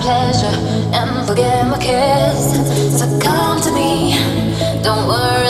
pleasure and forget my cares. So come to me, don't worry,